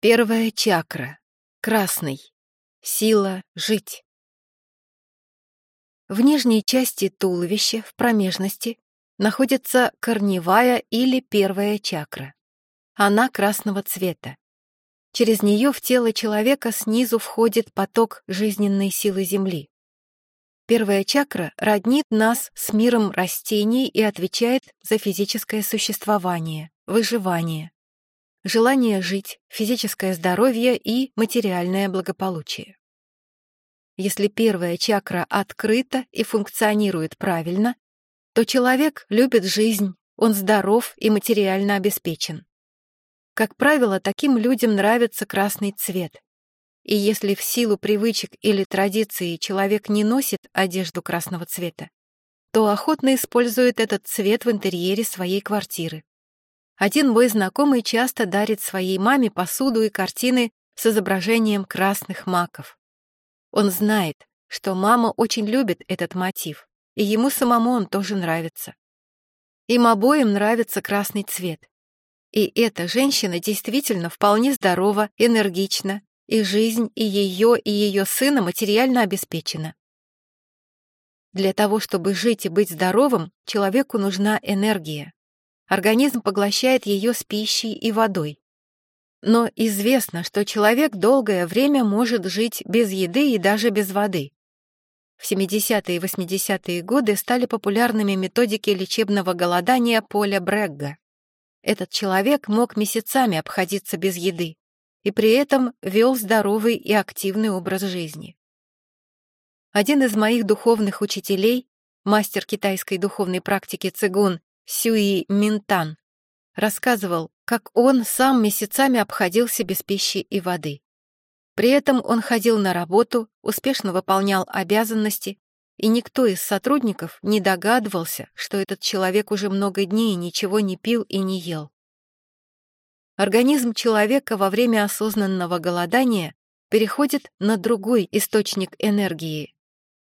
Первая чакра. Красный. Сила жить. В нижней части туловища, в промежности, находится корневая или первая чакра. Она красного цвета. Через нее в тело человека снизу входит поток жизненной силы Земли. Первая чакра роднит нас с миром растений и отвечает за физическое существование, выживание, желание жить, физическое здоровье и материальное благополучие. Если первая чакра открыта и функционирует правильно, то человек любит жизнь, он здоров и материально обеспечен. Как правило, таким людям нравится красный цвет. И если в силу привычек или традиции человек не носит одежду красного цвета, то охотно использует этот цвет в интерьере своей квартиры. Один мой знакомый часто дарит своей маме посуду и картины с изображением красных маков. Он знает, что мама очень любит этот мотив, и ему самому он тоже нравится. Им обоим нравится красный цвет. И эта женщина действительно вполне здорова, энергична, и жизнь и ее, и ее сына материально обеспечена. Для того, чтобы жить и быть здоровым, человеку нужна энергия. Организм поглощает ее с пищей и водой. Но известно, что человек долгое время может жить без еды и даже без воды. В 70-е и 80-е годы стали популярными методики лечебного голодания Поля Брегга. Этот человек мог месяцами обходиться без еды и при этом вел здоровый и активный образ жизни. Один из моих духовных учителей, мастер китайской духовной практики цигун Сюи Минтан, рассказывал, как он сам месяцами обходился без пищи и воды. При этом он ходил на работу, успешно выполнял обязанности, и никто из сотрудников не догадывался, что этот человек уже много дней ничего не пил и не ел. Организм человека во время осознанного голодания переходит на другой источник энергии.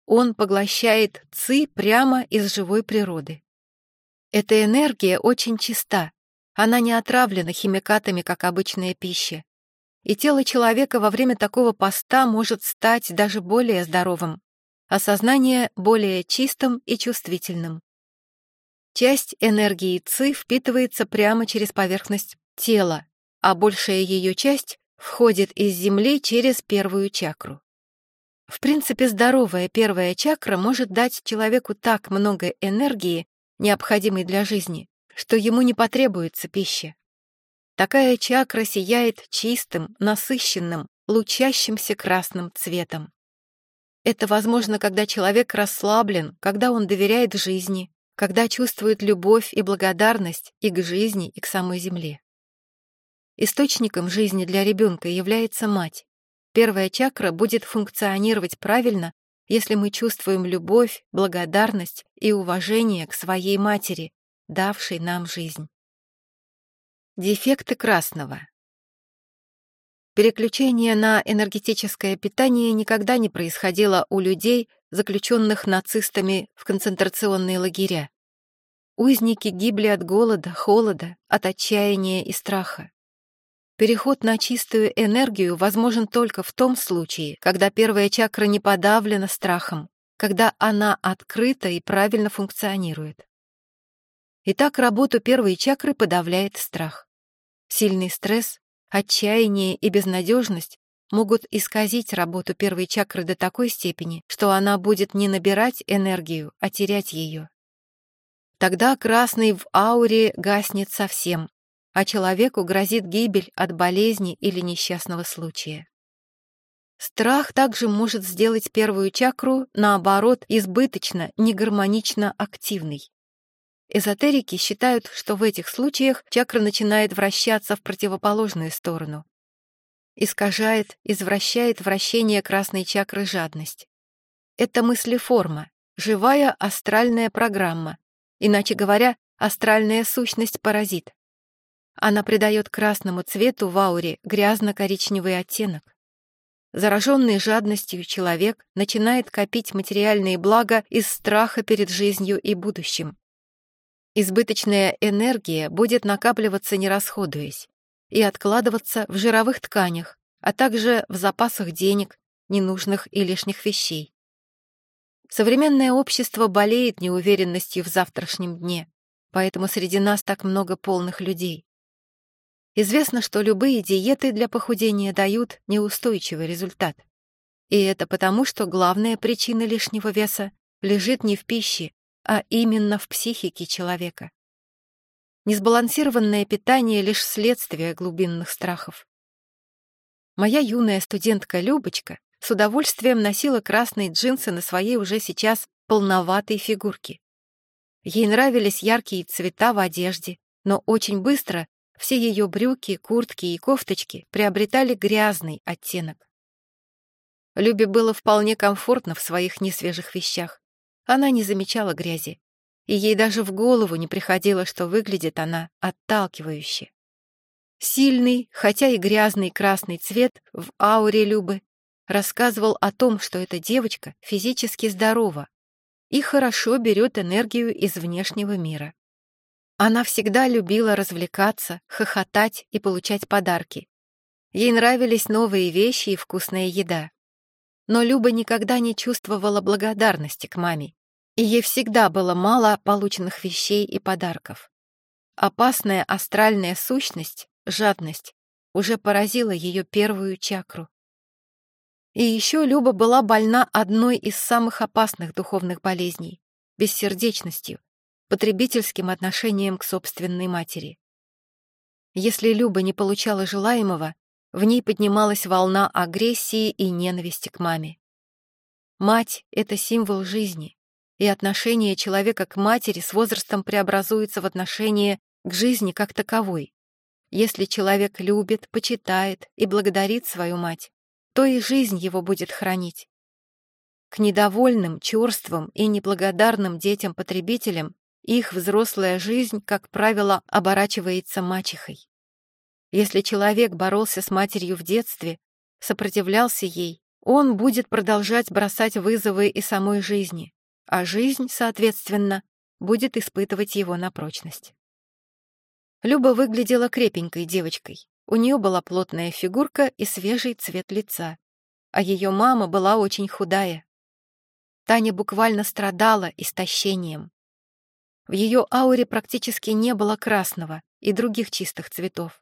Он поглощает ци прямо из живой природы. Эта энергия очень чиста, она не отравлена химикатами, как обычная пища. И тело человека во время такого поста может стать даже более здоровым, а сознание более чистым и чувствительным. Часть энергии ЦИ впитывается прямо через поверхность тела, а большая ее часть входит из земли через первую чакру. В принципе, здоровая первая чакра может дать человеку так много энергии, необходимый для жизни, что ему не потребуется пища. Такая чакра сияет чистым, насыщенным, лучащимся красным цветом. Это возможно, когда человек расслаблен, когда он доверяет жизни, когда чувствует любовь и благодарность и к жизни, и к самой земле. Источником жизни для ребенка является мать. Первая чакра будет функционировать правильно, если мы чувствуем любовь, благодарность и уважение к своей матери, давшей нам жизнь. Дефекты красного. Переключение на энергетическое питание никогда не происходило у людей, заключенных нацистами в концентрационные лагеря. Узники гибли от голода, холода, от отчаяния и страха. Переход на чистую энергию возможен только в том случае, когда первая чакра не подавлена страхом, когда она открыта и правильно функционирует. Итак, работу первой чакры подавляет страх. Сильный стресс, отчаяние и безнадежность могут исказить работу первой чакры до такой степени, что она будет не набирать энергию, а терять ее. Тогда красный в ауре гаснет совсем, а человеку грозит гибель от болезни или несчастного случая. Страх также может сделать первую чакру, наоборот, избыточно, негармонично активной. Эзотерики считают, что в этих случаях чакра начинает вращаться в противоположную сторону. Искажает, извращает вращение красной чакры жадность. Это мыслеформа, живая астральная программа, иначе говоря, астральная сущность-паразит. Она придает красному цвету в ауре грязно-коричневый оттенок. Зараженный жадностью человек начинает копить материальные блага из страха перед жизнью и будущим. Избыточная энергия будет накапливаться, не расходуясь, и откладываться в жировых тканях, а также в запасах денег, ненужных и лишних вещей. Современное общество болеет неуверенностью в завтрашнем дне, поэтому среди нас так много полных людей. Известно, что любые диеты для похудения дают неустойчивый результат. И это потому, что главная причина лишнего веса лежит не в пище, а именно в психике человека. Несбалансированное питание — лишь следствие глубинных страхов. Моя юная студентка Любочка с удовольствием носила красные джинсы на своей уже сейчас полноватой фигурке. Ей нравились яркие цвета в одежде, но очень быстро все ее брюки, куртки и кофточки приобретали грязный оттенок. Любе было вполне комфортно в своих несвежих вещах. Она не замечала грязи, и ей даже в голову не приходило, что выглядит она отталкивающе. Сильный, хотя и грязный красный цвет в ауре Любы рассказывал о том, что эта девочка физически здорова и хорошо берет энергию из внешнего мира. Она всегда любила развлекаться, хохотать и получать подарки. Ей нравились новые вещи и вкусная еда. Но Люба никогда не чувствовала благодарности к маме, и ей всегда было мало полученных вещей и подарков. Опасная астральная сущность, жадность, уже поразила ее первую чакру. И еще Люба была больна одной из самых опасных духовных болезней — бессердечностью, потребительским отношением к собственной матери. Если Люба не получала желаемого, в ней поднималась волна агрессии и ненависти к маме. Мать — это символ жизни, и отношение человека к матери с возрастом преобразуется в отношение к жизни как таковой. Если человек любит, почитает и благодарит свою мать, то и жизнь его будет хранить. К недовольным, черствым и неблагодарным детям-потребителям их взрослая жизнь, как правило, оборачивается мачехой. Если человек боролся с матерью в детстве, сопротивлялся ей, он будет продолжать бросать вызовы и самой жизни, а жизнь, соответственно, будет испытывать его на прочность. Люба выглядела крепенькой девочкой. У нее была плотная фигурка и свежий цвет лица, а ее мама была очень худая. Таня буквально страдала истощением. В ее ауре практически не было красного и других чистых цветов.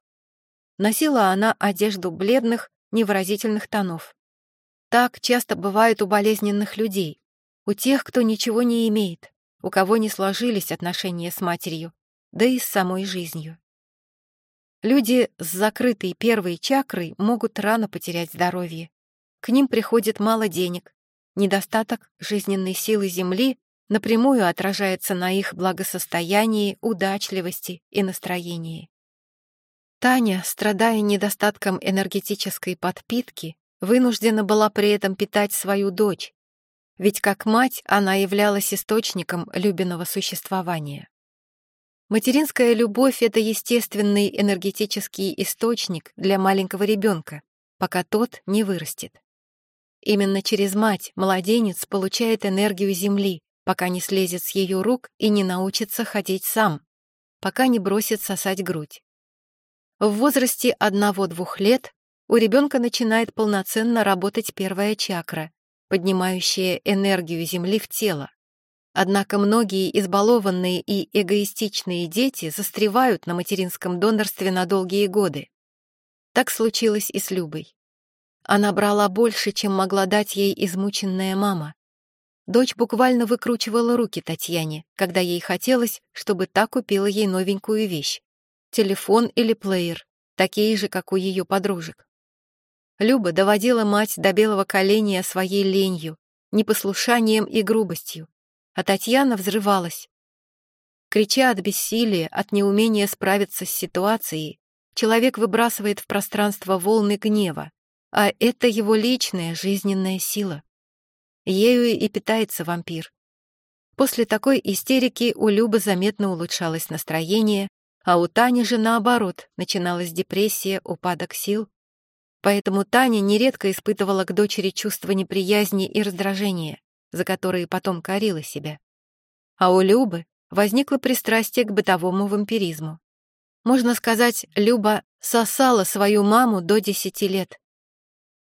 Носила она одежду бледных, невыразительных тонов. Так часто бывает у болезненных людей, у тех, кто ничего не имеет, у кого не сложились отношения с матерью, да и с самой жизнью. Люди с закрытой первой чакрой могут рано потерять здоровье. К ним приходит мало денег. Недостаток жизненной силы Земли напрямую отражается на их благосостоянии, удачливости и настроении. Таня, страдая недостатком энергетической подпитки, вынуждена была при этом питать свою дочь, ведь как мать она являлась источником любимого существования. Материнская любовь — это естественный энергетический источник для маленького ребенка, пока тот не вырастет. Именно через мать младенец получает энергию Земли, пока не слезет с ее рук и не научится ходить сам, пока не бросит сосать грудь. В возрасте одного-двух лет у ребенка начинает полноценно работать первая чакра, поднимающая энергию Земли в тело. Однако многие избалованные и эгоистичные дети застревают на материнском донорстве на долгие годы. Так случилось и с Любой. Она брала больше, чем могла дать ей измученная мама. Дочь буквально выкручивала руки Татьяне, когда ей хотелось, чтобы та купила ей новенькую вещь. Телефон или плеер, такие же, как у ее подружек. Люба доводила мать до белого коленя своей ленью, непослушанием и грубостью а Татьяна взрывалась. Крича от бессилия, от неумения справиться с ситуацией, человек выбрасывает в пространство волны гнева, а это его личная жизненная сила. Ею и питается вампир. После такой истерики у Любы заметно улучшалось настроение, а у Тани же, наоборот, начиналась депрессия, упадок сил. Поэтому Таня нередко испытывала к дочери чувство неприязни и раздражения за которые потом корила себя. А у Любы возникло пристрастие к бытовому вампиризму. Можно сказать, Люба сосала свою маму до десяти лет.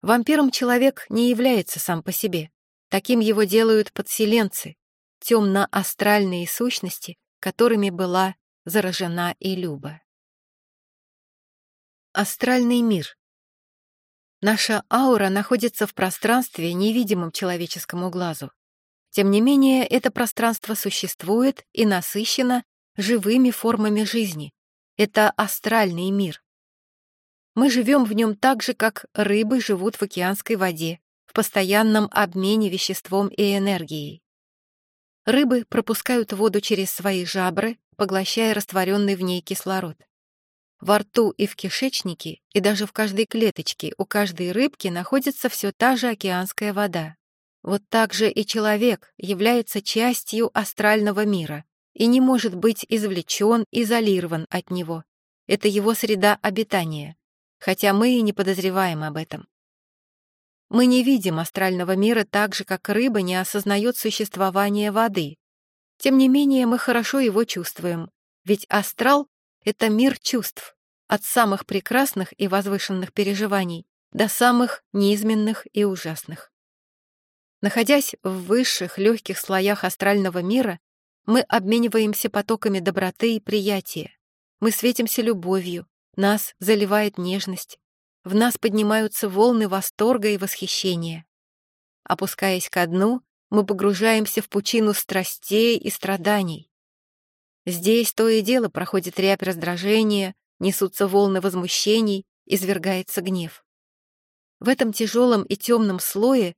Вампиром человек не является сам по себе. Таким его делают подселенцы, темно-астральные сущности, которыми была заражена и Люба. Астральный мир. Наша аура находится в пространстве, невидимом человеческому глазу. Тем не менее, это пространство существует и насыщено живыми формами жизни. Это астральный мир. Мы живем в нем так же, как рыбы живут в океанской воде, в постоянном обмене веществом и энергией. Рыбы пропускают воду через свои жабры, поглощая растворенный в ней кислород. Во рту и в кишечнике, и даже в каждой клеточке у каждой рыбки находится все та же океанская вода. Вот так же и человек является частью астрального мира и не может быть извлечен, изолирован от него. Это его среда обитания, хотя мы и не подозреваем об этом. Мы не видим астрального мира так же, как рыба не осознает существование воды. Тем не менее, мы хорошо его чувствуем, ведь астрал — это мир чувств, от самых прекрасных и возвышенных переживаний до самых низменных и ужасных. Находясь в высших, легких слоях астрального мира, мы обмениваемся потоками доброты и приятия. Мы светимся любовью, нас заливает нежность, в нас поднимаются волны восторга и восхищения. Опускаясь ко дну, мы погружаемся в пучину страстей и страданий. Здесь то и дело проходит рябь раздражения, несутся волны возмущений, извергается гнев. В этом тяжелом и темном слое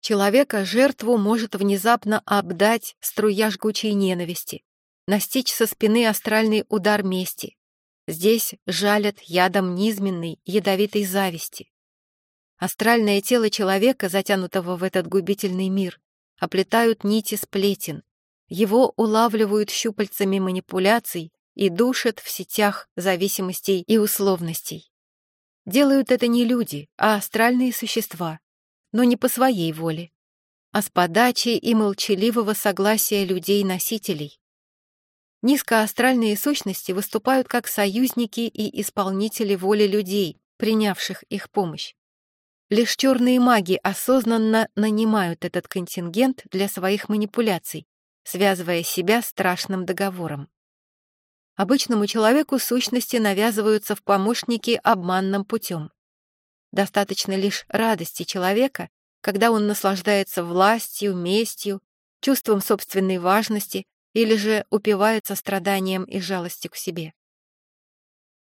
человека жертву может внезапно обдать струя жгучей ненависти, настичь со спины астральный удар мести, Здесь жалят ядом низменной, ядовитой зависти. Астральное тело человека, затянутого в этот губительный мир, оплетают нити сплетен. Его улавливают щупальцами манипуляций и душат в сетях зависимостей и условностей. Делают это не люди, а астральные существа, но не по своей воле, а с подачи и молчаливого согласия людей-носителей. Низкоастральные сущности выступают как союзники и исполнители воли людей, принявших их помощь. Лишь черные маги осознанно нанимают этот контингент для своих манипуляций, связывая себя страшным договором. Обычному человеку сущности навязываются в помощники обманным путем. Достаточно лишь радости человека, когда он наслаждается властью, местью, чувством собственной важности, или же упиваются страданием и жалостью к себе.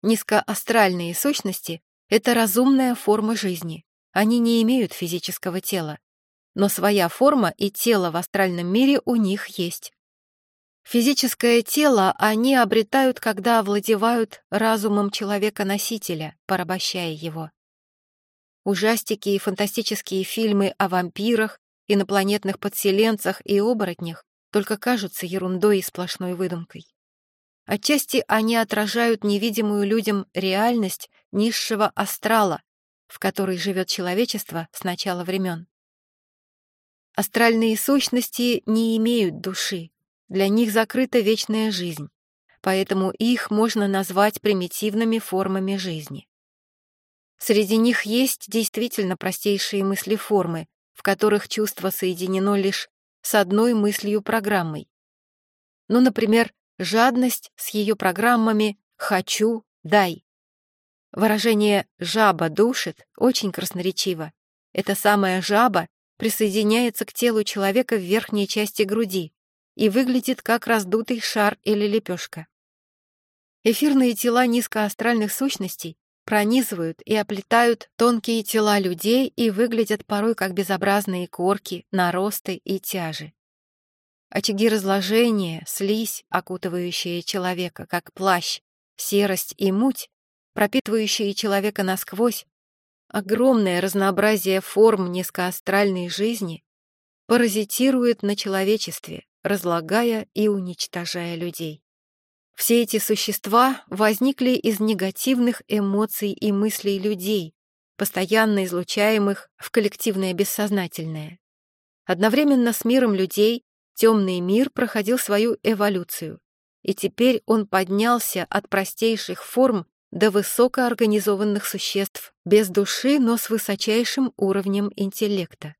Низкоастральные сущности — это разумная форма жизни. Они не имеют физического тела, но своя форма и тело в астральном мире у них есть. Физическое тело они обретают, когда овладевают разумом человека-носителя, порабощая его. Ужастики и фантастические фильмы о вампирах, инопланетных подселенцах и оборотнях только кажутся ерундой и сплошной выдумкой. Отчасти они отражают невидимую людям реальность низшего астрала, в которой живет человечество с начала времен. Астральные сущности не имеют души, для них закрыта вечная жизнь, поэтому их можно назвать примитивными формами жизни. Среди них есть действительно простейшие мысли-формы, в которых чувство соединено лишь с одной мыслью-программой. Ну, например, жадность с ее программами «хочу», «дай». Выражение «жаба душит» очень красноречиво. Эта самая жаба присоединяется к телу человека в верхней части груди и выглядит как раздутый шар или лепешка. Эфирные тела низкоастральных сущностей пронизывают и оплетают тонкие тела людей и выглядят порой как безобразные корки, наросты и тяжи. Очаги разложения, слизь, окутывающие человека, как плащ, серость и муть, пропитывающие человека насквозь, огромное разнообразие форм низкоастральной жизни паразитирует на человечестве, разлагая и уничтожая людей. Все эти существа возникли из негативных эмоций и мыслей людей, постоянно излучаемых в коллективное бессознательное. Одновременно с миром людей темный мир проходил свою эволюцию, и теперь он поднялся от простейших форм до высокоорганизованных существ, без души, но с высочайшим уровнем интеллекта.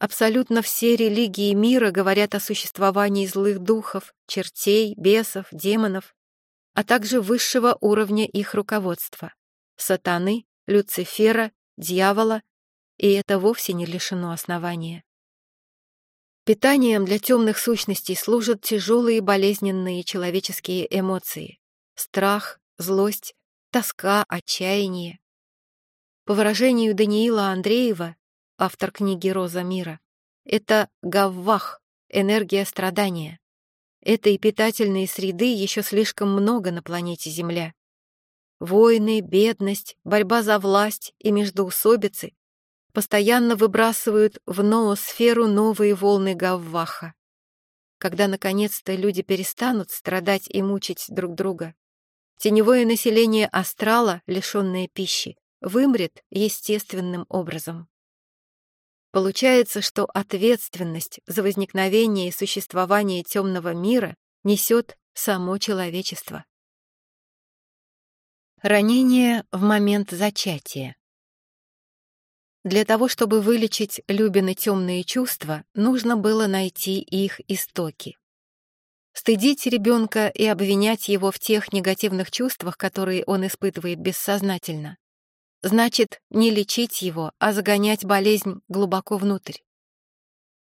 Абсолютно все религии мира говорят о существовании злых духов, чертей, бесов, демонов, а также высшего уровня их руководства — сатаны, Люцифера, дьявола, и это вовсе не лишено основания. Питанием для темных сущностей служат тяжелые болезненные человеческие эмоции — страх, злость, тоска, отчаяние. По выражению Даниила Андреева, автор книги «Роза мира», это гаввах, энергия страдания. Этой питательной среды еще слишком много на планете Земля. Войны, бедность, борьба за власть и междоусобицы постоянно выбрасывают в ноосферу новые волны гавваха. Когда наконец-то люди перестанут страдать и мучить друг друга, теневое население астрала, лишенное пищи, вымрет естественным образом. Получается, что ответственность за возникновение и существование темного мира несет само человечество. Ранение в момент зачатия. Для того, чтобы вылечить Любины темные чувства, нужно было найти их истоки. Стыдить ребенка и обвинять его в тех негативных чувствах, которые он испытывает бессознательно, значит не лечить его, а загонять болезнь глубоко внутрь.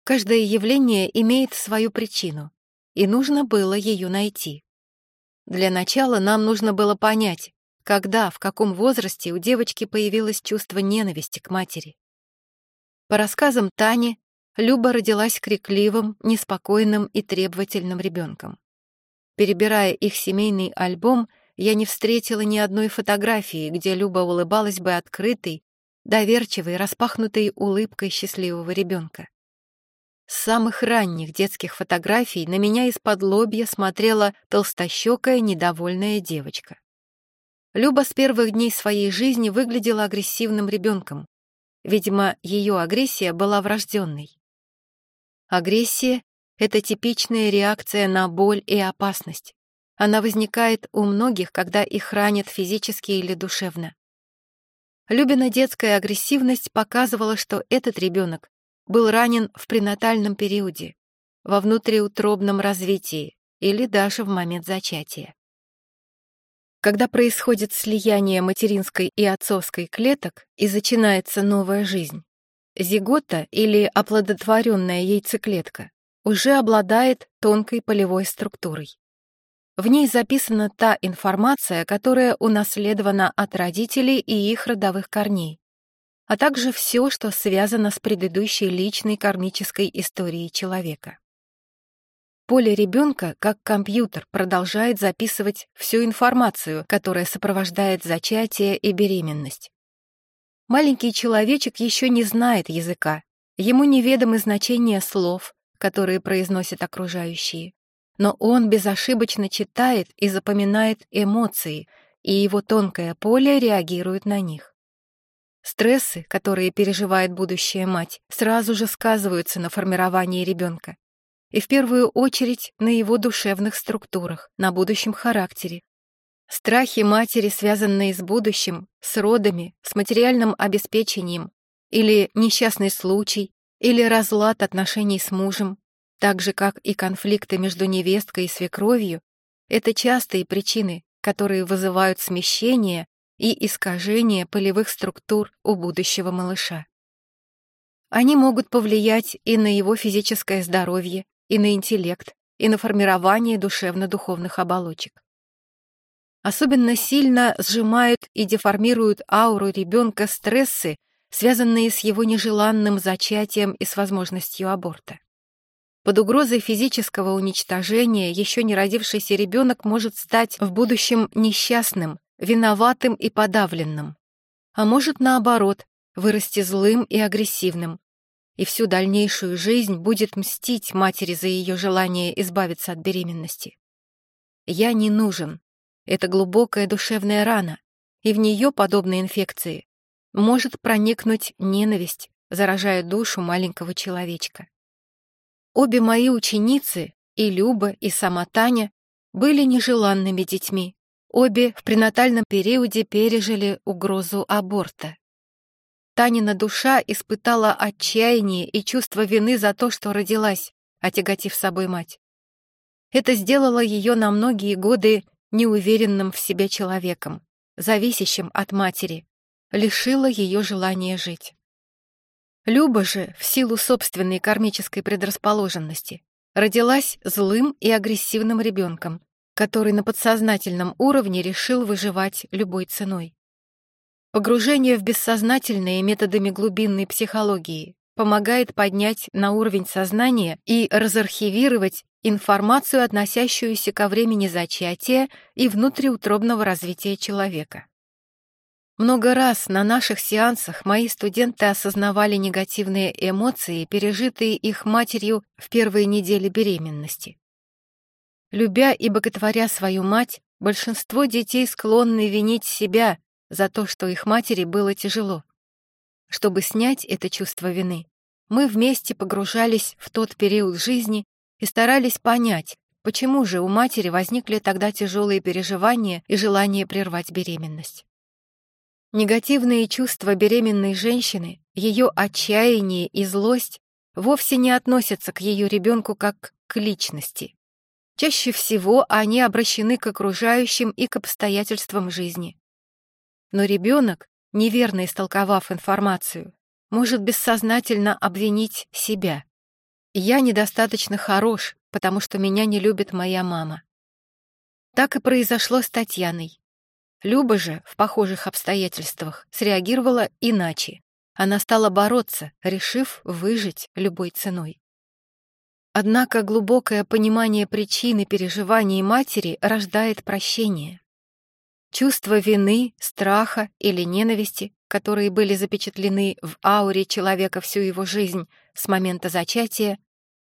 Каждое явление имеет свою причину, и нужно было ее найти. Для начала нам нужно было понять, когда, в каком возрасте у девочки появилось чувство ненависти к матери. По рассказам Тани, Люба родилась крикливым, неспокойным и требовательным ребенком. Перебирая их семейный альбом, я не встретила ни одной фотографии, где Люба улыбалась бы открытой, доверчивой, распахнутой улыбкой счастливого ребенка. С самых ранних детских фотографий на меня из-под лобья смотрела толстощекая, недовольная девочка. Люба с первых дней своей жизни выглядела агрессивным ребенком. Видимо, ее агрессия была врожденной. Агрессия — это типичная реакция на боль и опасность. Она возникает у многих, когда их ранят физически или душевно. Любина детская агрессивность показывала, что этот ребенок был ранен в пренатальном периоде, во внутриутробном развитии или даже в момент зачатия. Когда происходит слияние материнской и отцовской клеток и начинается новая жизнь, зигота или оплодотворенная яйцеклетка уже обладает тонкой полевой структурой. В ней записана та информация, которая унаследована от родителей и их родовых корней, а также все, что связано с предыдущей личной кармической историей человека. Поле ребенка, как компьютер, продолжает записывать всю информацию, которая сопровождает зачатие и беременность. Маленький человечек еще не знает языка, ему неведомы значения слов, которые произносят окружающие. Но он безошибочно читает и запоминает эмоции, и его тонкое поле реагирует на них. Стрессы, которые переживает будущая мать, сразу же сказываются на формировании ребенка и в первую очередь на его душевных структурах, на будущем характере. Страхи матери, связанные с будущим, с родами, с материальным обеспечением, или несчастный случай, или разлад отношений с мужем, так же, как и конфликты между невесткой и свекровью, это частые причины, которые вызывают смещение и искажение полевых структур у будущего малыша. Они могут повлиять и на его физическое здоровье, и на интеллект, и на формирование душевно-духовных оболочек. Особенно сильно сжимают и деформируют ауру ребенка стрессы, связанные с его нежеланным зачатием и с возможностью аборта. Под угрозой физического уничтожения еще не родившийся ребенок может стать в будущем несчастным, виноватым и подавленным. А может, наоборот, вырасти злым и агрессивным, и всю дальнейшую жизнь будет мстить матери за ее желание избавиться от беременности. Я не нужен. Это глубокая душевная рана, и в нее, подобные инфекции, может проникнуть ненависть, заражая душу маленького человечка. Обе мои ученицы, и Люба, и сама Таня, были нежеланными детьми, обе в пренатальном периоде пережили угрозу аборта. Танина душа испытала отчаяние и чувство вины за то, что родилась, отяготив собой мать. Это сделало ее на многие годы неуверенным в себе человеком, зависящим от матери, лишило ее желания жить. Люба же, в силу собственной кармической предрасположенности, родилась злым и агрессивным ребенком, который на подсознательном уровне решил выживать любой ценой. Погружение в бессознательное методами глубинной психологии помогает поднять на уровень сознания и разархивировать информацию, относящуюся ко времени зачатия и внутриутробного развития человека. Много раз на наших сеансах мои студенты осознавали негативные эмоции, пережитые их матерью в первые недели беременности. Любя и боготворя свою мать, большинство детей склонны винить себя за то, что их матери было тяжело. Чтобы снять это чувство вины, мы вместе погружались в тот период жизни и старались понять, почему же у матери возникли тогда тяжелые переживания и желание прервать беременность. Негативные чувства беременной женщины, ее отчаяние и злость вовсе не относятся к ее ребенку как к личности. Чаще всего они обращены к окружающим и к обстоятельствам жизни. Но ребенок, неверно истолковав информацию, может бессознательно обвинить себя. «Я недостаточно хорош, потому что меня не любит моя мама». Так и произошло с Татьяной. Люба же в похожих обстоятельствах среагировала иначе. Она стала бороться, решив выжить любой ценой. Однако глубокое понимание причины переживаний матери рождает прощение. Чувство вины, страха или ненависти, которые были запечатлены в ауре человека всю его жизнь с момента зачатия,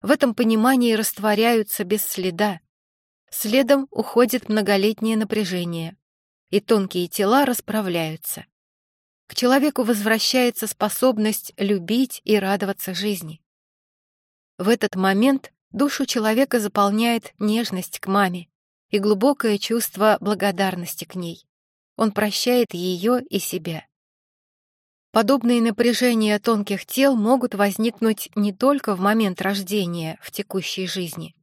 в этом понимании растворяются без следа. Следом уходит многолетнее напряжение, и тонкие тела расправляются. К человеку возвращается способность любить и радоваться жизни. В этот момент душу человека заполняет нежность к маме и глубокое чувство благодарности к ней. Он прощает ее и себя. Подобные напряжения тонких тел могут возникнуть не только в момент рождения в текущей жизни.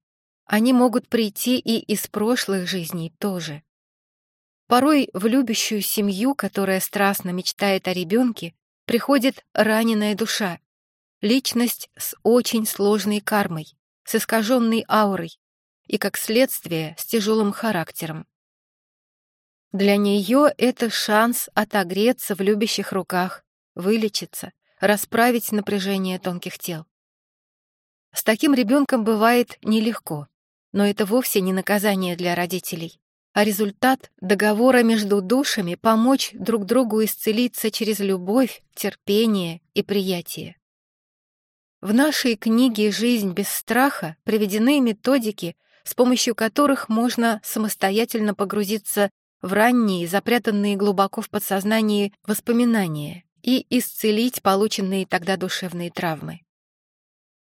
Они могут прийти и из прошлых жизней тоже. Порой в любящую семью, которая страстно мечтает о ребенке, приходит раненая душа, личность с очень сложной кармой, с искаженной аурой и, как следствие, с тяжелым характером. Для нее это шанс отогреться в любящих руках, вылечиться, расправить напряжение тонких тел. С таким ребенком бывает нелегко, но это вовсе не наказание для родителей а результат договора между душами помочь друг другу исцелиться через любовь, терпение и приятие. В нашей книге «Жизнь без страха» приведены методики, с помощью которых можно самостоятельно погрузиться в ранние, запрятанные глубоко в подсознании воспоминания и исцелить полученные тогда душевные травмы.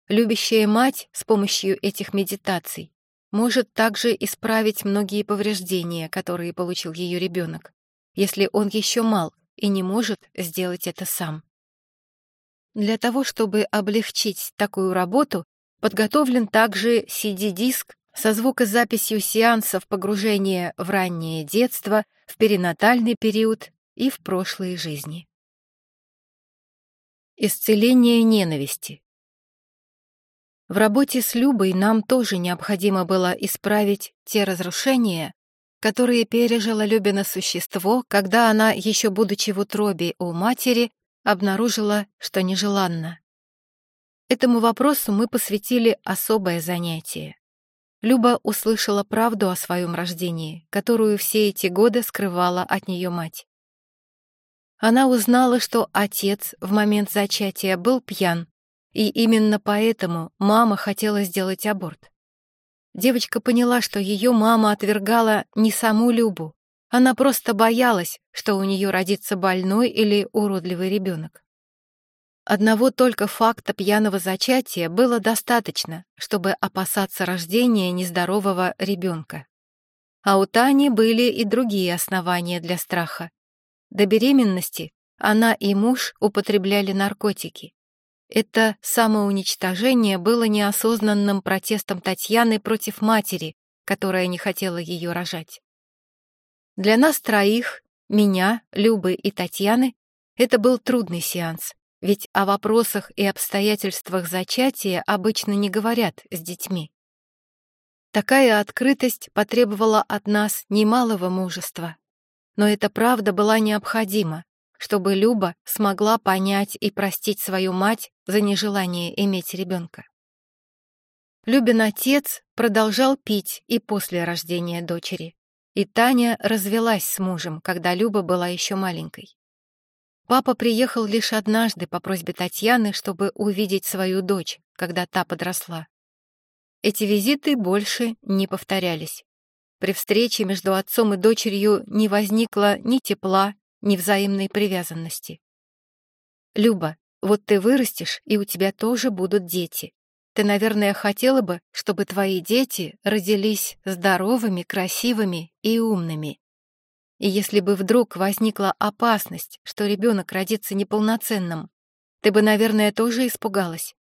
Любящая мать с помощью этих медитаций может также исправить многие повреждения, которые получил ее ребенок, если он еще мал и не может сделать это сам. Для того, чтобы облегчить такую работу, подготовлен также CD-диск со звукозаписью сеансов погружения в раннее детство, в перинатальный период и в прошлые жизни. Исцеление ненависти. В работе с Любой нам тоже необходимо было исправить те разрушения, которые пережило Любина существо, когда она, еще будучи в утробе у матери, обнаружила, что нежеланна. Этому вопросу мы посвятили особое занятие. Люба услышала правду о своем рождении, которую все эти годы скрывала от нее мать. Она узнала, что отец в момент зачатия был пьян и именно поэтому мама хотела сделать аборт. Девочка поняла, что ее мама отвергала не саму Любу. Она просто боялась, что у нее родится больной или уродливый ребенок. Одного только факта пьяного зачатия было достаточно, чтобы опасаться рождения нездорового ребенка. А у Тани были и другие основания для страха. До беременности она и муж употребляли наркотики. Это самоуничтожение было неосознанным протестом Татьяны против матери, которая не хотела ее рожать. Для нас троих, меня, Любы и Татьяны, это был трудный сеанс, ведь о вопросах и обстоятельствах зачатия обычно не говорят с детьми. Такая открытость потребовала от нас немалого мужества. Но эта правда была необходима, чтобы Люба смогла понять и простить свою мать за нежелание иметь ребенка. Любин отец продолжал пить и после рождения дочери, и Таня развелась с мужем, когда Люба была еще маленькой. Папа приехал лишь однажды по просьбе Татьяны, чтобы увидеть свою дочь, когда та подросла. Эти визиты больше не повторялись. При встрече между отцом и дочерью не возникло ни тепла, ни взаимной привязанности. «Люба, вот ты вырастешь, и у тебя тоже будут дети. Ты, наверное, хотела бы, чтобы твои дети родились здоровыми, красивыми и умными. И если бы вдруг возникла опасность, что ребенок родится неполноценным, ты бы, наверное, тоже испугалась.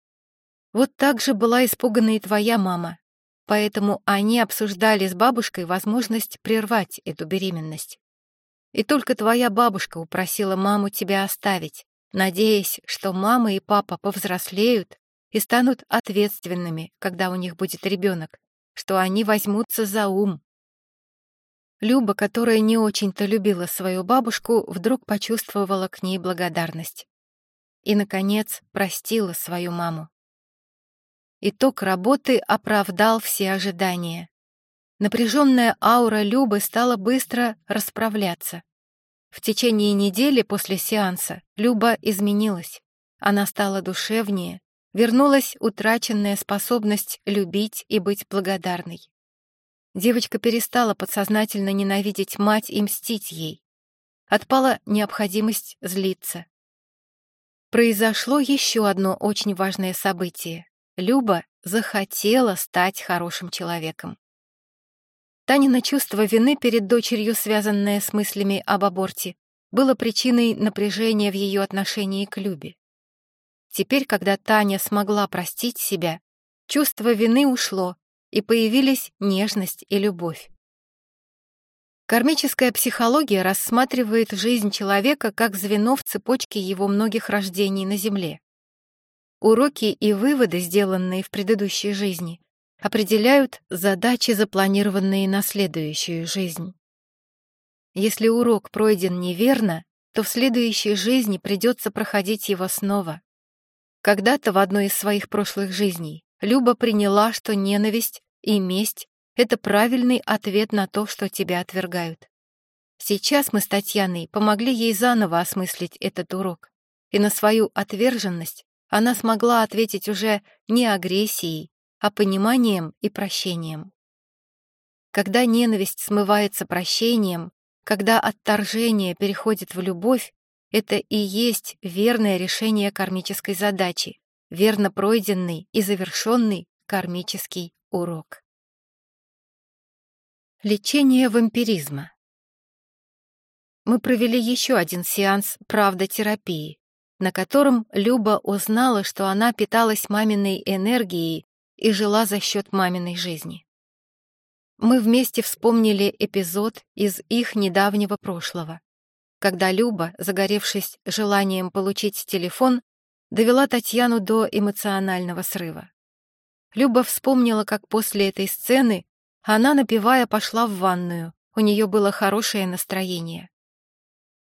Вот так же была испугана и твоя мама, поэтому они обсуждали с бабушкой возможность прервать эту беременность. И только твоя бабушка упросила маму тебя оставить, надеясь, что мама и папа повзрослеют и станут ответственными, когда у них будет ребенок, что они возьмутся за ум. Люба, которая не очень-то любила свою бабушку, вдруг почувствовала к ней благодарность. И, наконец, простила свою маму. Итог работы оправдал все ожидания. Напряженная аура Любы стала быстро расправляться. В течение недели после сеанса Люба изменилась. Она стала душевнее, вернулась утраченная способность любить и быть благодарной. Девочка перестала подсознательно ненавидеть мать и мстить ей. Отпала необходимость злиться. Произошло еще одно очень важное событие. Люба захотела стать хорошим человеком. Танина чувство вины перед дочерью, связанное с мыслями об аборте, было причиной напряжения в ее отношении к Любе. Теперь, когда Таня смогла простить себя, чувство вины ушло, и появились нежность и любовь. Кармическая психология рассматривает жизнь человека как звено в цепочке его многих рождений на Земле. Уроки и выводы, сделанные в предыдущей жизни, определяют задачи, запланированные на следующую жизнь. Если урок пройден неверно, то в следующей жизни придется проходить его снова. Когда-то в одной из своих прошлых жизней Люба приняла, что ненависть и месть — это правильный ответ на то, что тебя отвергают. Сейчас мы с Татьяной помогли ей заново осмыслить этот урок, и на свою отверженность она смогла ответить уже не агрессией, а пониманием и прощением. Когда ненависть смывается прощением, когда отторжение переходит в любовь, это и есть верное решение кармической задачи, верно пройденный и завершенный кармический урок. Лечение вампиризма. Мы провели еще один сеанс правдотерапии, на котором Люба узнала, что она питалась маминой энергией и жила за счет маминой жизни. Мы вместе вспомнили эпизод из их недавнего прошлого, когда Люба, загоревшись желанием получить телефон, довела Татьяну до эмоционального срыва. Люба вспомнила, как после этой сцены она, напевая, пошла в ванную, у нее было хорошее настроение.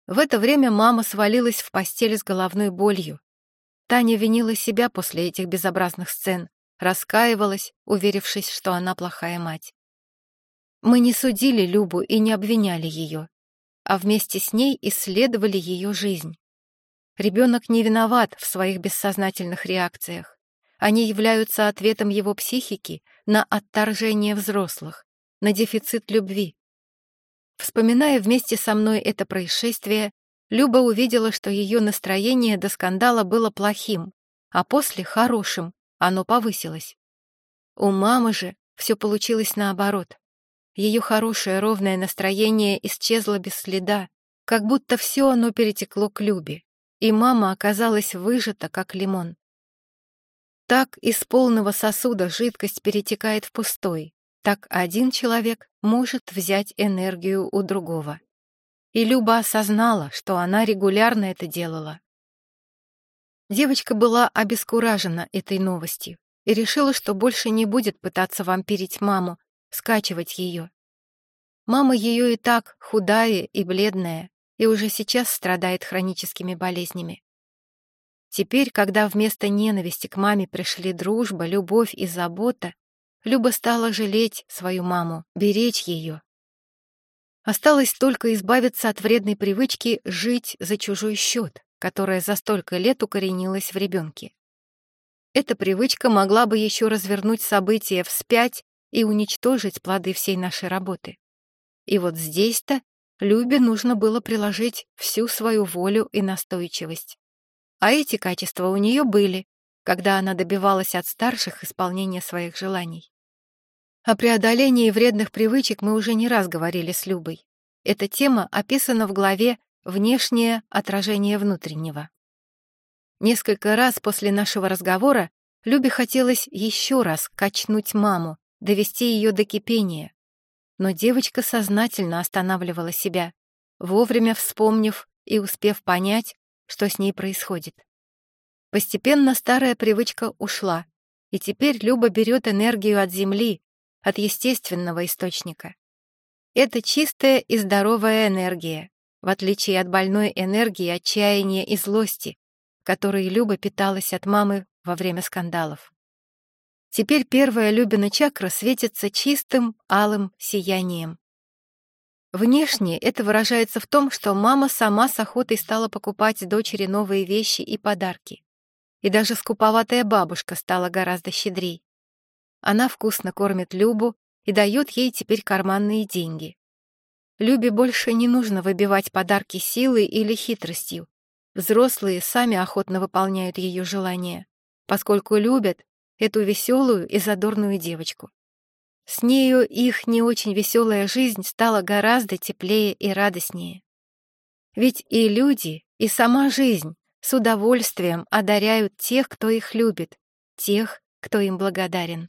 В это время мама свалилась в постель с головной болью. Таня винила себя после этих безобразных сцен, раскаивалась, уверившись, что она плохая мать. Мы не судили Любу и не обвиняли ее, а вместе с ней исследовали ее жизнь. Ребенок не виноват в своих бессознательных реакциях. Они являются ответом его психики на отторжение взрослых, на дефицит любви. Вспоминая вместе со мной это происшествие, Люба увидела, что ее настроение до скандала было плохим, а после — хорошим, оно повысилось. У мамы же все получилось наоборот. Ее хорошее ровное настроение исчезло без следа, как будто все оно перетекло к Любе, и мама оказалась выжата, как лимон. Так из полного сосуда жидкость перетекает в пустой, так один человек может взять энергию у другого. И Люба осознала, что она регулярно это делала. Девочка была обескуражена этой новостью и решила, что больше не будет пытаться вампирить маму, скачивать ее. Мама ее и так худая и бледная, и уже сейчас страдает хроническими болезнями. Теперь, когда вместо ненависти к маме пришли дружба, любовь и забота, Люба стала жалеть свою маму, беречь ее. Осталось только избавиться от вредной привычки жить за чужой счет, которая за столько лет укоренилась в ребенке. Эта привычка могла бы еще развернуть события вспять и уничтожить плоды всей нашей работы. И вот здесь-то Любе нужно было приложить всю свою волю и настойчивость. А эти качества у нее были, когда она добивалась от старших исполнения своих желаний. О преодолении вредных привычек мы уже не раз говорили с Любой. Эта тема описана в главе «Внешнее отражение внутреннего». Несколько раз после нашего разговора Любе хотелось еще раз качнуть маму, довести ее до кипения. Но девочка сознательно останавливала себя, вовремя вспомнив и успев понять, что с ней происходит. Постепенно старая привычка ушла, и теперь Люба берет энергию от земли, от естественного источника. Это чистая и здоровая энергия, в отличие от больной энергии отчаяния и злости, которой Люба питалась от мамы во время скандалов. Теперь первая Любина чакра светится чистым алым сиянием. Внешне это выражается в том, что мама сама с охотой стала покупать дочери новые вещи и подарки. И даже скуповатая бабушка стала гораздо щедрей. Она вкусно кормит Любу и дает ей теперь карманные деньги. Любе больше не нужно выбивать подарки силой или хитростью. Взрослые сами охотно выполняют ее желания, поскольку любят эту веселую и задорную девочку. С нею их не очень веселая жизнь стала гораздо теплее и радостнее. Ведь и люди, и сама жизнь с удовольствием одаряют тех, кто их любит, тех, кто им благодарен.